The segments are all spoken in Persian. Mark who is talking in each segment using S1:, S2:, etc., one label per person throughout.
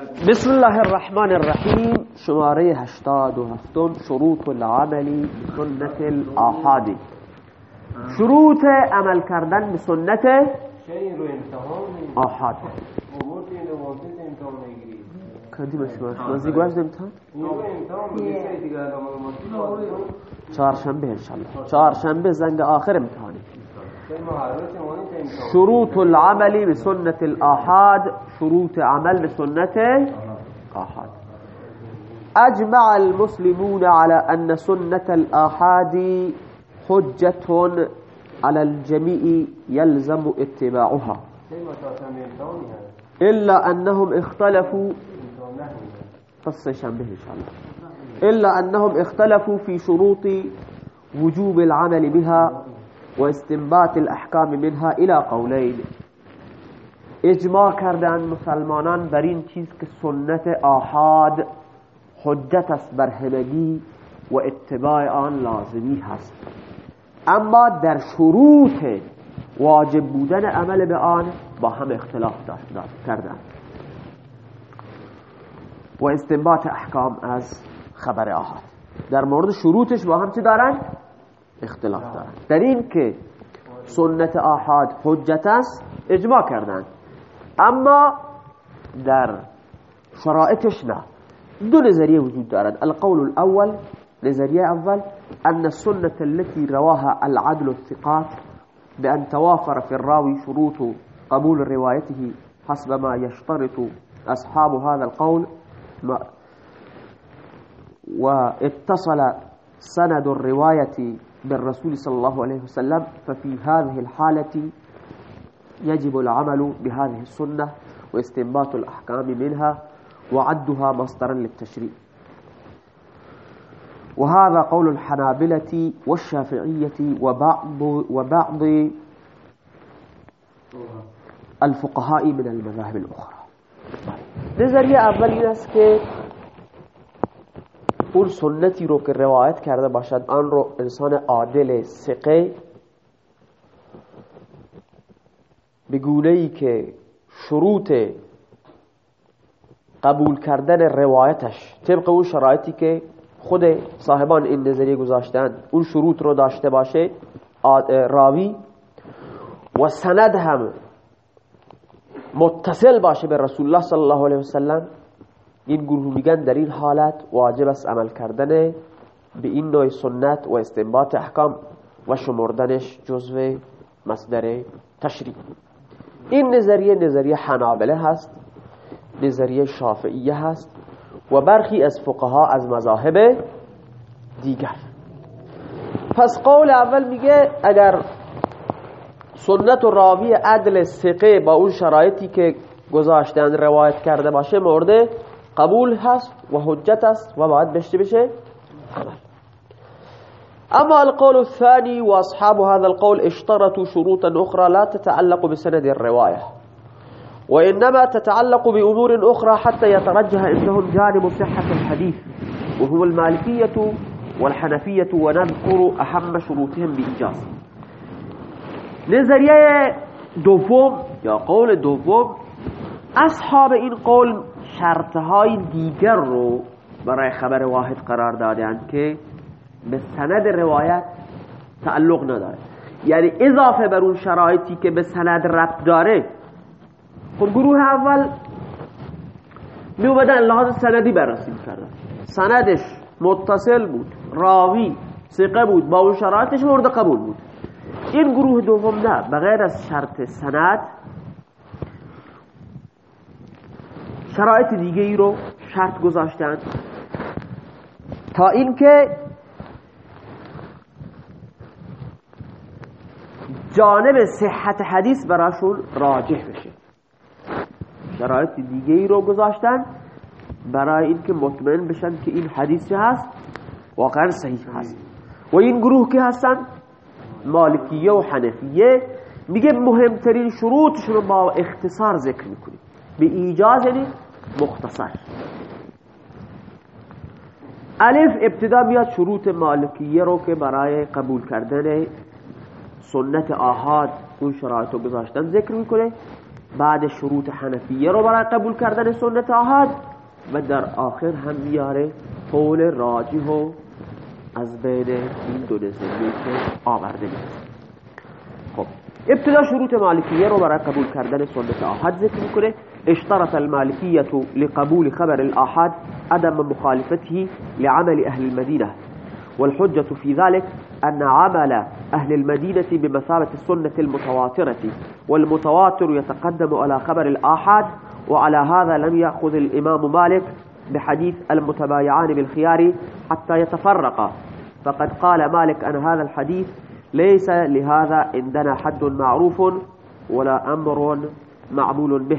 S1: بسم الله الرحمن الرحیم. شماره 87 شروط العملی سنت الآحادی شروط عمل کردن به سنت آحاد
S2: نگیری
S1: کدی بشمارش بازی گوشت امتحان چهارشنبه انشالله چهارشنبه زنگ آخر
S2: امتحان
S1: شروط العمل بسنة الآحاد شروط عمل بسنة آحاد أجمع المسلمون على أن سنة الآحاد حجة على الجميع يلزم اتباعها. إلا أنهم اختلفوا قصة شنبه إن شاء الله. إلا أنهم اختلفوا في شروط وجوب العمل بها واستنباط الأحكام منها إلى قولين اجماع کردن مسلمانان بر این چیز که سنت آحاد حجت است بر همگی و اتباع آن لازمی هست. اما در شروط واجب بودن عمل به آن با هم اختلاف داشت کردند و استنباط احکام از خبر آحاد. در مورد شروطش با هم چی دارن؟ اختلاف دارن. در این که سنت آحاد حجت است اجماع کردن. اما در شرائطش نه. دو نظریه وجود دارد. القول الأول نظریه اول ان السنة التي رواها العدل الثقات بأن توافر في الراوي شروط قبول روايته حسب ما يشترط أصحاب هذا القول. واتصل سند الرواية بالرسول صلى الله عليه وسلم ففي هذه الحالة يجب العمل بهذه السنة واستنباط الأحكام منها وعدها مصدرا للتشريع. وهذا قول الحنابلة والشافعية وبعض وبعض الفقهاء من المذاهب الأخرى. این است که اون سنتی رو که روایت کرده باشد آن رو انسان عادل ثقه به گونه ای که شروط قبول کردن روایتش طبق اون شرایطی که خود صاحبان این نظریه گذاشتن اون شروط رو داشته باشه راوی. و سند هم متصل باشه به رسول الله صلی الله علیه وسلم این گروه میگن در این حالت واجب است عمل کردن به این نوع سنت و استنباط احکام و شمردنش جزو مصدر تشریع. این نظریه نظریه حنابله هست نظریه شافعیه هست و برخی از فقها از مذاهب دیگر. پس قول اول میگه اگر سنت و راوی عدل ثقه با اون شرایطی که گذاشتن روایت کرده باشه مورد قبول هست و حجت است و باید بشته بشه؟ اما القول الثاني واصحاب هذا القول اشترطوا شروطا أخرى لا تتعلق بسند الرواية وانما تتعلق بامور أخرى حتى يترجح عندهم جانب صحة الحديث وهو المالكية والحنفيه ونذكر أهم شروطهم بإيجاز. نظریه دوم یا قول دوم أصحاب این قول شرطهای دیگر رو برای خبر واحد قرار دادند که به سند روایت تعلق نداره یعنی اضافه بر اون شرایطی که به سند ربط داره. خب گروه اول می اومدن لحاظ سندی بررسی می‌کردن. سندش متصل بود راوی ثقه بود با اون شرایطش مورد قبول بود. این گروه دوم نه بغیر از شرط سند شرایط دیگه ای رو شرط گذاشتن. تا اینکه جانب صحت حدیث براشون راجح بشه. شرایط دیگه ای رو گذاشتن برای اینکه مطمئن بشن که این حدیث هست؟ واقعا صحیح هست. و این گروه که هستن مالکیه و حنفیه میگه مهمترین شروطشون رو با اختصار ذکر می‌کنیم. به ایجاز یعنی مختصر. الف ابتدا میاد شروط مالکیه رو که برای قبول کردن سنت آهاد اون شرایط رو گذاشتن ذکر می‌کنه. بعد شروط حنفیه رو برای قبول کردن سنت آحد و در آخر هم میاره قول راجح و از بین این دو نظریه که آورده خب ابتدا شروط مالکیه رو برای قبول کردن سنت آحد ذکر می‌کنه. اشترط المالكية لقبول خبر الآحاد عدم مخالفته لعمل أهل المدينة. والحجة في ذلك أن عمل أهل المدينة بمثابة السنة المتواترة والمتواتر يتقدم على خبر الآحاد وعلى هذا لم يأخذ الإمام مالك بحديث المتبايعان بالخيار حتى يتفرقا فقد قال مالك أن هذا الحديث ليس لهذا عندنا حد معروف ولا أمر معمول به.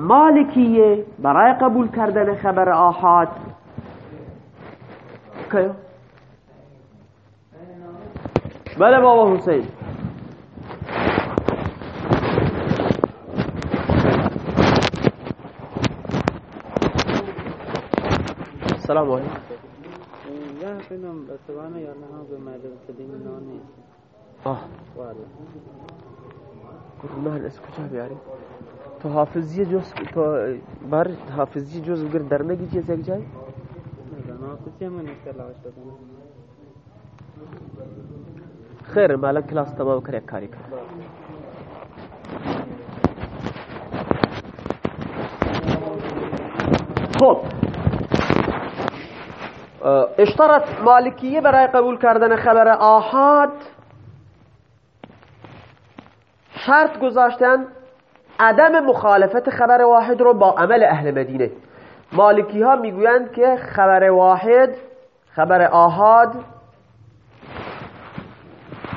S1: مالکیه برای قبول کردن خبر آحاد. که بله بابا حسین. السلام علیکم.
S3: Ja, خیلی بس وانا یا نه به مدرسه دین نانی
S1: آه.
S3: والا
S1: گروه از کجا بیاری تو حافظی جز تو بر حافظی جز بگر در نگی چیز یک جای؟ خیر مالا کلاس تمام کر یک کاری کن خب. اشترط مالکیه برای قبول کردن خبر آحاد شرط گذاشتن عدم مخالفت خبر واحد رو با عمل اهل مدینه. مالکی ها می‌گویند که خبر واحد خبر آحاد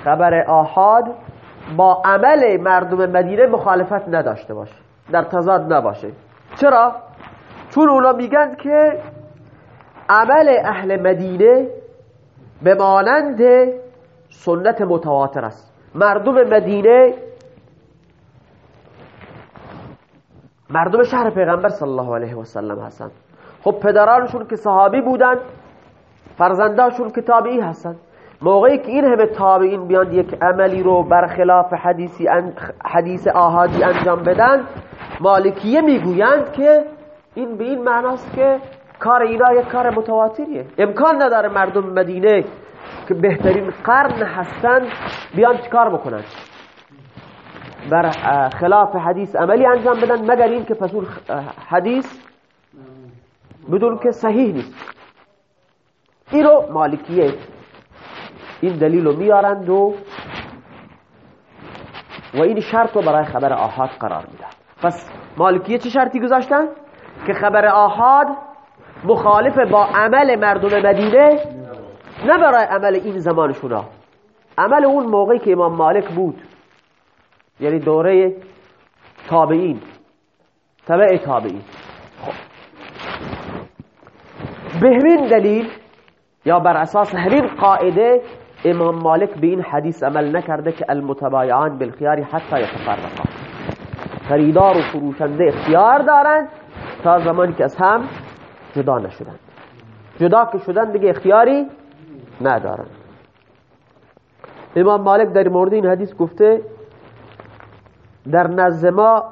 S1: خبر آحاد با عمل مردم مدینه مخالفت نداشته باشه در تضاد نباشه. چرا؟ چون اونا میگن که عمل اهل مدینه به مانند سنت متواتر است. مردم مدینه مردم شهر پیغمبر صلی الله علیه و سلم هستند خب پدرانشون که صحابی بودن فرزنداشون که تابعی هستند موقعی که این همه تابعین بیان یک عملی رو برخلاف حدیثی ان- حدیث آهادی انجام بدن مالکیه می‌گویند که این به این معناست که کار اینا یک کار متواتریه. امکان نداره مردم مدینه که بهترین قرن هستند بیان چیکار بکنن؟ بر خلاف حدیث عملی انجام بدن مگر این که پس حدیث بدون که صحیح نیست. این رو مالکیه این دلیل رو میارند و و این شرط رو برای خبر آحاد قرار میدن. پس مالکیه چه شرطی گذاشتن؟ که خبر آحاد مخالف با عمل مردم مدینه نه برای عمل این زمانشونا. عمل اون موقعی که امام مالک بود. یعنی دوره تابعین. تبع تابعین. خب به همین دلیل یا بر اساس همین قاعده امام مالک به این حدیث عمل نکرده که المتبایعان بالخیار حتی یتفرقا. خریدار و فروشنده اختیار دارند تا زمانی که از هم جدا نشدند جدا که شدن دیگه اختیاری ندارند امام مالک در مورد این حدیث گفته در نزد ما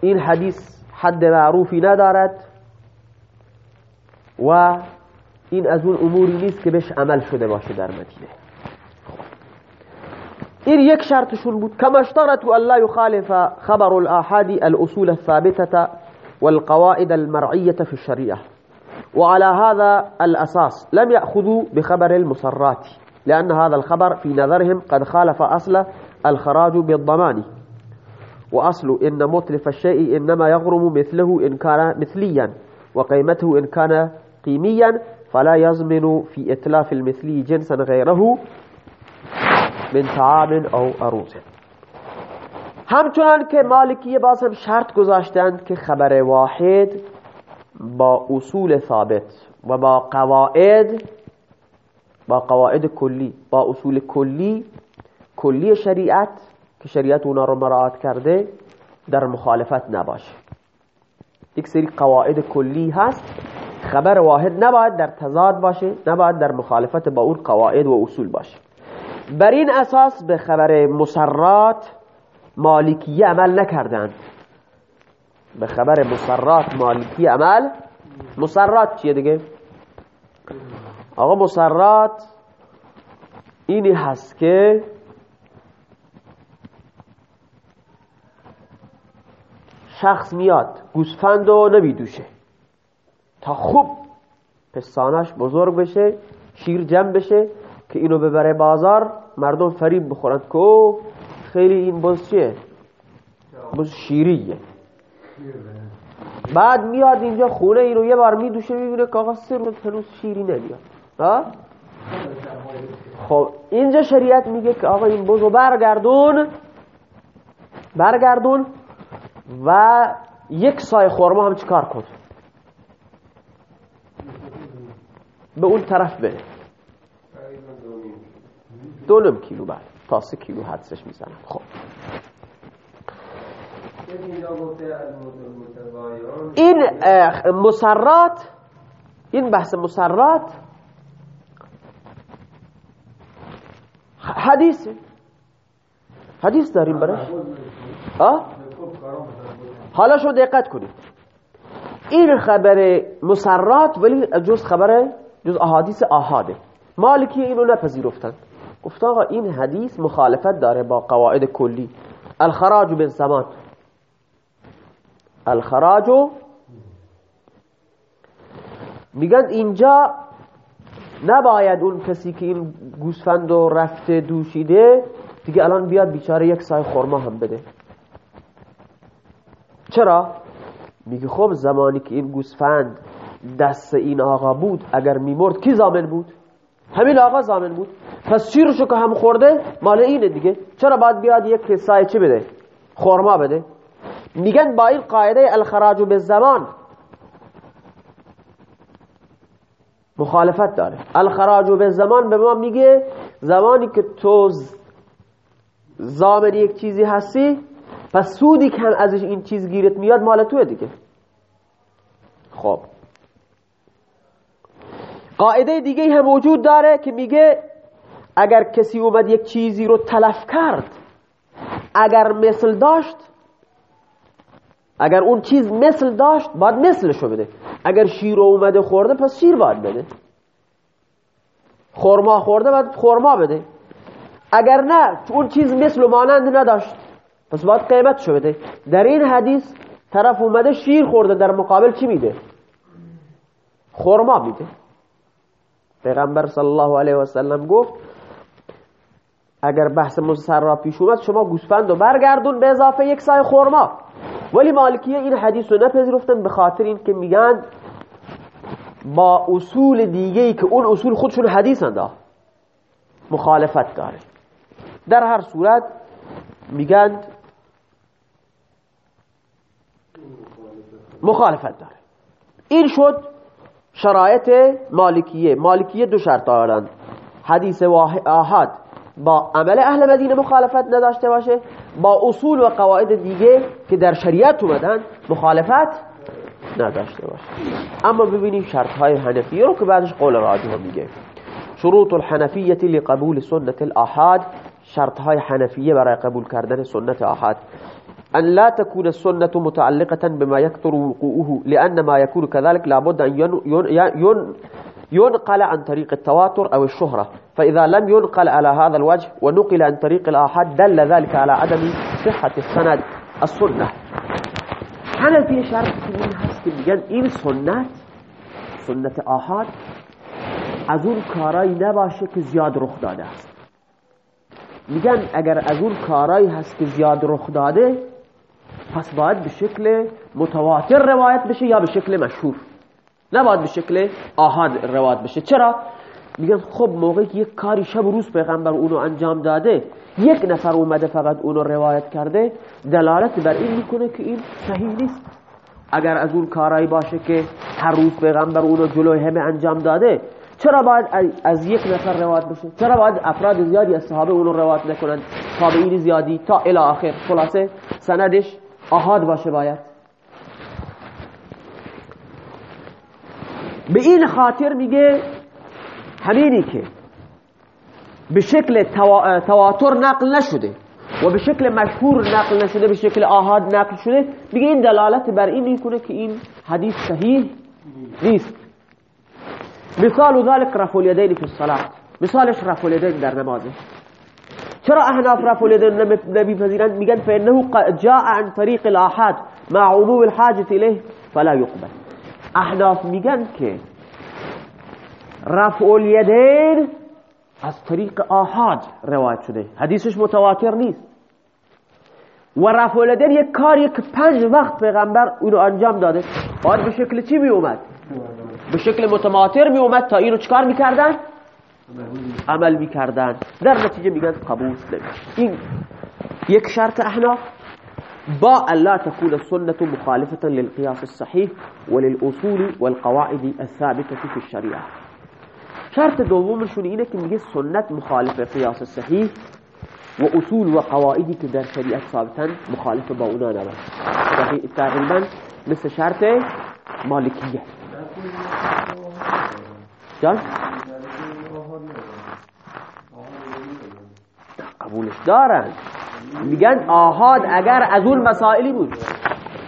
S1: این حدیث حد معروفی ندارد و این از اون اموری نیست که بهش عمل شده باشه در مدینه. این یک شرطشون بود. كما اشترطوا لا يخالف خبر الآحاد الأصول الثابتة والقواعد المرعية في الشريعة وعلى هذا الأساس لم يأخذوا بخبر المسرات لأن هذا الخبر في نظرهم قد خالف أصل الخراج بالضمان. وأصل إن متلف الشيء إنما يغرم مثله إن كان مثليا وقيمته إن كان قيميا فلا يضمن في إتلاف المثلي جنسا غيره من طعام أو عروض همچنان که مالکیه باز هم شرط گذاشتند که خبر واحد با اصول ثابت و با قواعد با قواعد کلی با اصول کلی کلی شریعت که شریعت اونا رو مراعات کرده در مخالفت نباشه. یک سری قواعد کلی هست خبر واحد نباید در تضاد باشه نباید در مخالفت با اون قواعد و اصول باشه. بر این اساس به خبر مسرات مالکیه عمل نکردند. به خبر مسرات مالکی عمل مسرات چیه دیگه؟ آقا مسرات اینی هست که شخص میاد گوسفند رو نمیدوشه. تا خوب پستانش بزرگ بشه شیر جمع بشه که اینو ببره بازار مردم فریب بخورند که خیلی این بز چیه؟ بز شیریه. بعد میاد اینجا خونه اینو یه بار میدوشه می‌بینه که آقا روز هنوز شیری نمیاد. خب اینجا شریعت میگه که آقا این بزو برگردون. برگردون. و یک سای خورما هم چیکار کن؟ به اون طرف بره. دو کیلو بعد تا سه کیلو حدسش می‌زنم. خب. این مسرات این بحث مسرات حدیث حدیث داریم برش آه؟ حالا شما دقت کنید. این خبر مسرات ولی جز خبر جز احادیث آهاده. مالکی اینو نپذیرفتن. گفت آقا این حدیث مخالفت داره با قواعد کلی. الخراج به زمان الخراج میگن اینجا نباید اون کسی که این گوسفند رفته دوشیده دیگه الان بیاد بیچاره یک سای خورما هم بده. چرا؟ میگه خب زمانی که این گوسفند دست این آقا بود اگر میمرد کی زامن بود؟ همین آقا زامن بود پس شیرشو که هم خورده مال اینه دیگه چرا باید بیاد یک سای چی بده؟ خورما بده میگن با این قاعده الخراج به زمان مخالفت داره الخراج به زمان به ما میگه زمانی که تو زامن یک چیزی هستی پس سودی که ازش این چیز گیرت میاد مال توه دیگه. خب. قاعده دیگه هم وجود داره که میگه اگر کسی اومد یک چیزی رو تلف کرد اگر مثل داشت اگر اون چیز مثل داشت باید مثلشو بده. اگر شیر اومده خورده پس شیر باید بده. خورما خورده باید خورما بده. اگر نه اون چیز مثل و مانند نداشت. پس باید قیمتشو بده. در این حدیث طرف اومده شیر خورده در مقابل چی میده؟ خورما میده. پیغمبر صلی الله علیه و سلم گفت اگر بحث را پیش اومد شما گوسفند رو برگردون به اضافه یک سای خورما ولی مالکیه این حدیث رو نپذیرفتن به خاطر این که میگن با اصول دیگه ای که اون اصول خودشون حدیث مخالفت داره. در هر صورت میگن مخالفت داره. این شد شرایط مالکیه. مالکیه دو شرط دارند حدیث آحاد با عمل اهل مدینه مخالفت نداشته باشه. با اصول و قواعد دیگه که در شریعت اومدن مخالفت نداشته باشه. اما ببینیم شرط های حنفیه رو که بعدش قول راجح میگه. شروط الحنفیه لقبول سنت الاحاد. شرط های حنفیه برای قبول کردن سنت احاد أن لا تكون السنة متعلقة بما يكثر وقوعه لأن ما يكون كذلك لابد أن ين ينقل عن طريق التواتر أو الشهرة. فإذا لم ينقل على هذا الوجه ونقل عن طريق الآحاد دل ذلك على عدم صحة السند السنة. حنفی شرط این هست که میگن این سنت سنت آحاد؟ از اون کارایی نباشه که زیاد میگن اگر از اون کارایی هست که زیاد رخ داده پس باید به شکل متواتر روایت بشه یا به شکل مشهور. نباید به شکل آهاد روایت بشه. چرا؟ میگن خب موقعی که یک کاری شب و روز پیغمبر اونو انجام داده یک نفر اومده فقط اونو روایت کرده دلالت بر این می‌کنه که این صحیح نیست. اگر از اون کارایی باشه که هر روز پیغمبر اونو جلوی همه انجام داده چرا باید از یک نفر روایت بشه؟ چرا باید افراد زیادی از صحابه اونو روایت نکنند تابعین زیادی تا الی آخر. خلاصه سندش آهاد باشه باید. به این خاطر میگه همینی که به شکل توا- تواتر نقل نشده و به شکل مشهور نقل نشده به شکل آهاد نقل شده میگه این دلالت بر این می‌کنه که این حدیث صحیح نیست. مثال ذلك رفع الیدین فی الصلاة. مثالش رفع در نمازه. چرا احناف رفع الیدین نمیپذیرند؟ میگن فانه جاء عن طریق الاحاد مع عموم الحاجة الیه فلا يقبل احناف میگن که رفع الیدین از طریق آحاد روایت شده. حدیثش متواتر نیست. و رفع الیدین یک کاری که پنج وقت پیغمبر اونو انجام داده. باید به شکل چی می اومد به شکل متماتر می اومد تا اینو چکار می‌کردن؟ عمل می‌کردن. در نتیجه میگن قبول نمیشه این یک شرط احناف. با الا تكون السنة مخالفة للقياس الصحيح وللأصول والقواعد الثابتة في الشريعة شرط دومشون اینه که میگه سنت مخالف قیاس صحیح و اصول و قواعدی که در شریعت ثابتن مخالف با اونا نباشه تقی- تقریبا مثل شرط مالکیه جان؟ قبولش دارن. میگن آهاد اگر از اون مسائلی بود.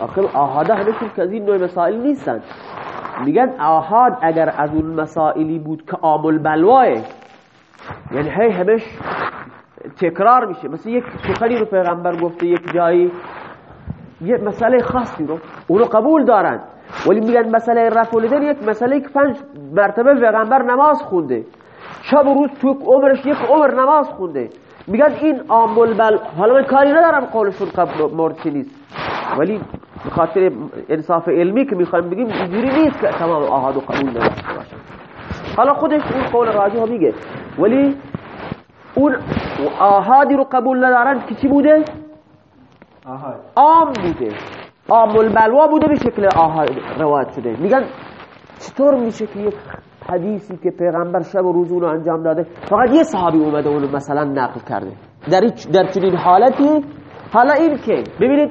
S1: آخر آهاده همشون که از این نوع مسائل نیستن. میگن آهاد اگر از اون مسائلی بود که آمل بلواه یعنی هی همش تکرار میشه. مثل یک سخنی رو پیغمبر گفته یک جایی. یه مسئله خاصی رو اونو قبول دارن. ولی میگن مسئله رفع الیدین یک مسئله که پنج مرتبه پیغمبر نماز خونده. شب و روز تو عمرش یک عمر نماز خونده. میگن این آمل بل حالا من کاری ندارم قولشون قبل مورد نیست. ولی به خاطر انصاف علمی که می‌خوایم بگیم اینجوری نیست که تمام آهاد و قبول نداشته باشن حالا خودش اون قول راجح میگه. ولی اون آهادی رو قبول ندارن که چی بوده؟ عام بوده. عام البلوا بوده به شکل آهاد روایت شده. میگن چطور میشه که یک حدیثی که پیغمبر شب و روز اونو انجام داده فقط یه صحابی اومده اونو مثلا نقل کرده. در, در چنین حالتی؟ حالا این که ببینید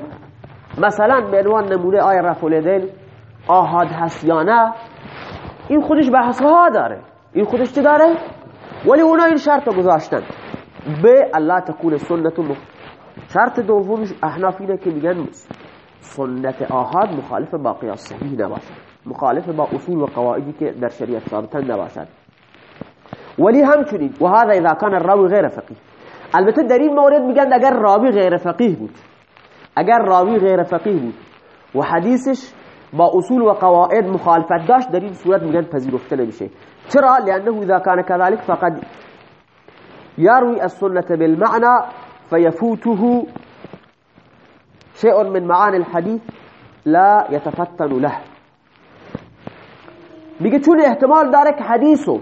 S1: مثلا به عنوان نمونه آیا رفع الیدین آهاد هست یا نه این خودش بحث ها داره. این خودش چه داره؟ ولی اونا این شرط رو گذاشتن. به الله تکون سنت مخ... شرط دومش احناف اینه که میگن سنت آهاد مخالف با قیاس صحیح نباشد مخالف با اصول و قواعدی که در شریعت ثابتن نباشد. ولی همچنین و هذا اذا كان الراوی غیر فقیه. البته در این مورد میگن اگر راوی غیر فقیه بود. اگر راوی غیر فقیه بود و حدیثش با اصول و قواعد مخالفت داشت در این صورت میگن پذیرفته نمیشه. چرا؟ لأنه اذا كان كذلك فقد يروي السنة بالمعنى فيفوته شيء من معاني الحديث لا يتفتن له. میگه چون احتمال داره که حدیثو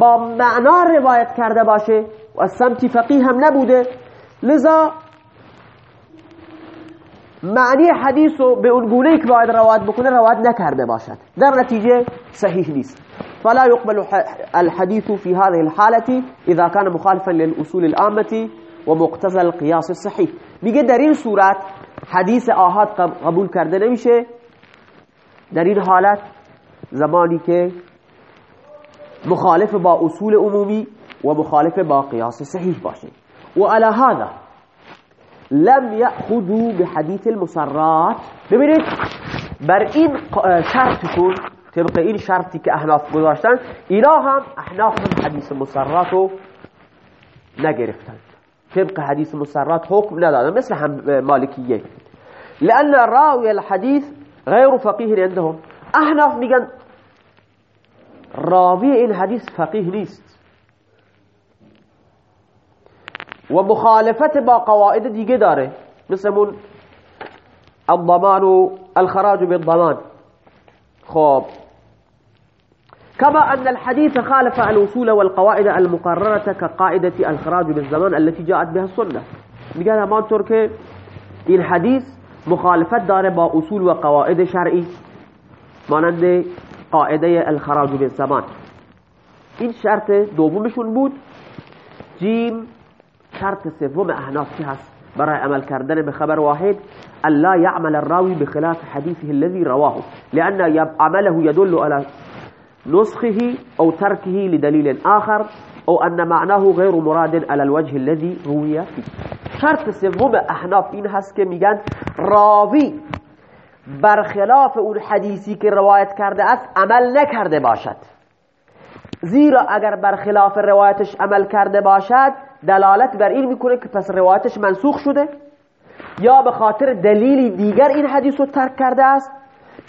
S1: با معنا روایت کرده باشه و از سمت فقیه هم نبوده لذا معنی حدیثو به اون گونه که باید روایت بکنه روایت نکرده باشد. در نتیجه صحیح نیست. فلا يقبل الحديث في هذه الحالة إذا كان مخالفا للأصول العامة ومقتضى القياس الصحيح میگه در صورت حدیث آهاد قبول کرده نمیشه. در این حالت زمانی که مخالف با اصول عمومی و مخالف با قیاس صحیح باشه و على هذا لم يأخذوا بحديث المسرات. ببینید بر این شرطشون طبق این شرطی که احناف گذاشتن اینا هم احناف هم حدیث مسرات رو نگرفتن طبق حدیث مسرات حکم ندادن مثل هم مالکیه. لأن راوی الحديث غیر فقیه عندهم. احناف میگن راوی این حدیث فقیه نیست و مخالفت با قواعد دیگه داره. مثل من الضمان و الخراج بالضمان. خب. كما أن الحديث خالف الوصول والقواعد المقررة كقاعدة الخراج بالزمان التي جاءت بها السنة. میگن همانطور که این حدیث مخالفت داره با اصول و قواعد شرعی. مانند قاعدة الخراج بالزمان این شرط دومشون بود. جیم شرط سوم احناف چی هست؟ برای عمل کردن به خبر واحد. الا يعمل الراوي بخلاف حديثه الذي رواه لأن عمله يدل على نسخه أو تركه لدليل آخر. أو أن معناه غير مراد على الوجه الذي روي فيه شرط سوم احناف این هست که میگن راوی برخلاف اون حدیثی که روایت کرده است عمل نکرده باشد. زیرا اگر برخلاف روایتش عمل کرده باشد دلالت بر این می‌کنه که پس روایتش منسوخ شده؟ یا به خاطر دلیلی دیگر این حدیث رو ترک کرده است؟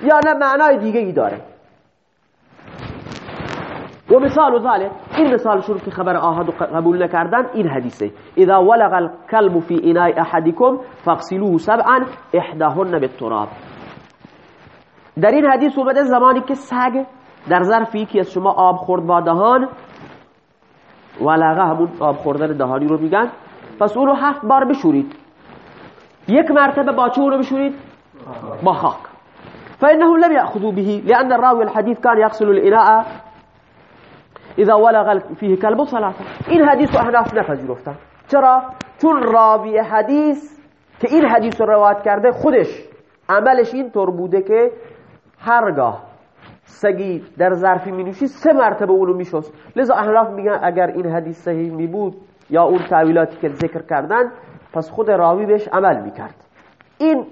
S1: یا نه معنای دیگه ای داره؟ و مثال ذلك این مثالشون که خبر آهد قبول نکردن این حدیثه. اذا ولغ الكلب في اناء احدكم فاغسلوه سبعا احداهن بالتراب. در این حدیث اومده زمانی که سگ در ظرف یکی از شما آب خورد با دهان ولغه همون آب خوردن دهانی رو میگن. پس اون رو هفت بار بشورید. یک مرتبه با چه رو بشورید؟ با خاک. فإنه لم يأخذوا به لأن الراوي الحديث كان يغسل الإناء اذا ولغ فيه كلب ثلاثه این حدیث رو احناف نپذیرفتن. چرا؟ چون راوی حدیث که این حدیث رو روایت کرده خودش عملش این طور بوده که هرگاه سگی در ظرفی می نوشید سه مرتبه اونو می شست لذا احناف میگن اگر این حدیث صحیح می بود یا اون تعویلاتی که ذکر کردن پس خود راوی بهش عمل می کرد این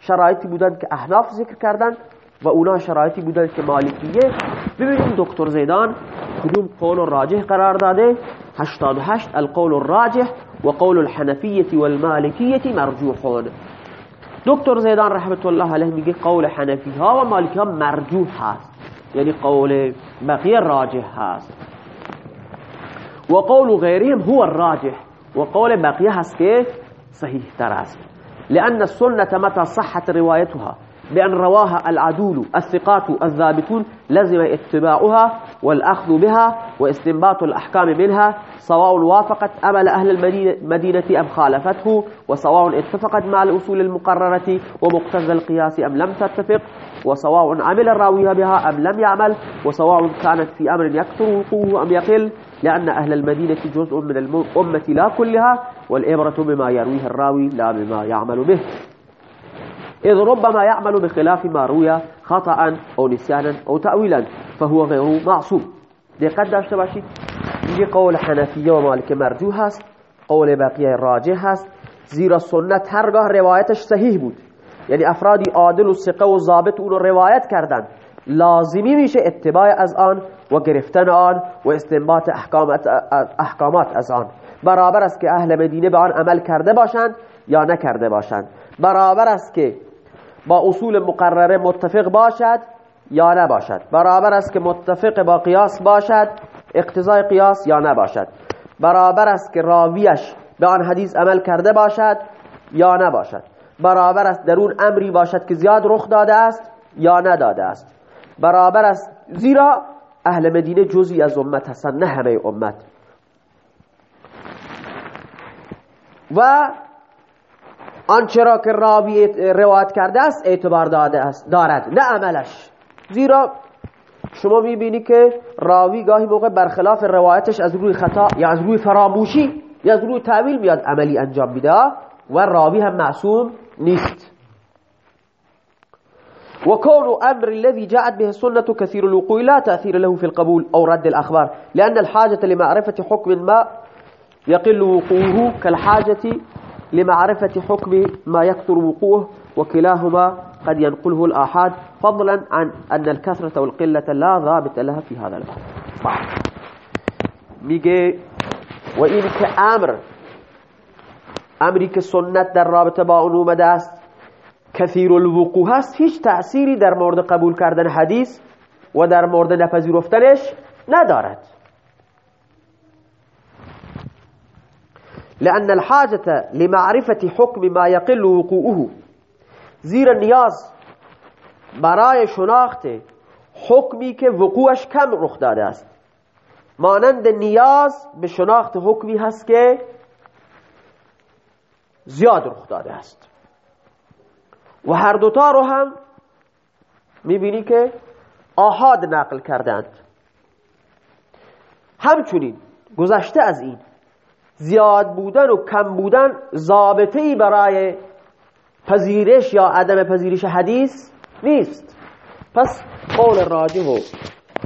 S1: شرایطی بودن که احناف ذکر کردن و اونا شرایطی بودن که مالکیه. ببینیم دکتر زیدان کدوم قول راجح قرار داده. 88 القول الراجح و قول الحنفیه والمالکیه مرجوحون. دکتر زیدان رحمت الله علیه میگه قول حنفی ها و مالکی ها مرجوح هست یعنی قول بقیه راجح هست و قول غیرهم هو الراجح و قول بقیه هست که صحیح تر است لأن السنة متى صحت روايتها؟ بأن رواها العدول الثقات الثابتون لزم اتباعها والأخذ بها واستنباط الأحكام منها سواء وافقت أمل أهل المدينة أم خالفته وسواء اتفقت مع الأصول المقررة ومقتضى القياس أم لم تتفق وسواء عمل الراوي بها أم لم يعمل وسواء كانت في أمر يكثر وقوعه أم يقل لأن أهل المدينة جزء من الأمة لا كلها والإبرة بما يرويه الراوي لا بما يعمل به. إذ ربما يعمل بخلاف ما روي خطأ أو نسيانا أو تأويلا فهو غير معصوم. دقت داشته باشید میگه قول حنفیه و مالک مرجوح هست قول بقیه راجح هست. زیرا سنت هرگاه روایتش صحیح بود. یعنی افرادی عادل و ثقه و ضابط اون رو روایت کردن لازمی میشه اتباع از آن و گرفتن آن و استنباط احکامات از آن. برابر است که اهل مدینه به آن عمل کرده باشند یا نکرده باشند. برابر است که با اصول مقرره متفق باشد یا نباشد. برابر است که متفق با قیاس باشد اقتضای قیاس یا نباشد. برابر است که راویش به آن حدیث عمل کرده باشد یا نباشد. برابر است در امری باشد که زیاد رخ داده است یا نداده است. برابر است زیرا اهل مدینه جزی از امت هستند نه همه امت. و آنچه را که راوی روایت کرده است اعتبار داده است دارد نه عملش. زیرا شما می‌بینی که راوی گاهی موقع برخلاف روایتش از روی خطا یا از روی فراموشی یا از روی تعویل میاد عملی انجام میده و راوی هم معصوم نیست. وكون أمر الذي جاءت به السنة كثير الوقوع لا له في القبول أو رد الأخبار لأن الحاجة لمعرفة حكم ما يقل وقوعه كالحاجة لمعرفة حكم ما يكثر وقوعه وكلاهما قد ينقله الآحاد فضلا عن أن الكثرة والقلة لا ضابط لها في هذا الباب. میگه و این که أمر سنت در رابطة با اون اومده است الوقوع هست هیچ تأثیری در مورد قبول کردن حدیث و در مورد نپذیرفتنش ندارد. لأن الحاجة لمعرفة حكم ما يقل وقوعه. زیر نیاز برای شناخت حکمی که وقوعش کم رخ داده است. مانند نیاز به شناخت حکمی هست که زیاد رخ داده است. و هر دوتا رو هم می‌بینی که آهاد نقل کردند. همچنین گذشته از این زیاد بودن و کم بودن ضابطه ای برای پذیرش یا عدم پذیرش حدیث نیست. پس قول راجح و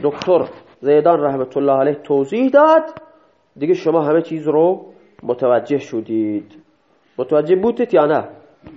S1: دکتر زیدان رحمت الله علیه توضیح داد. دیگه شما همه چیز رو متوجه شدید. متوجه بودید یا نه؟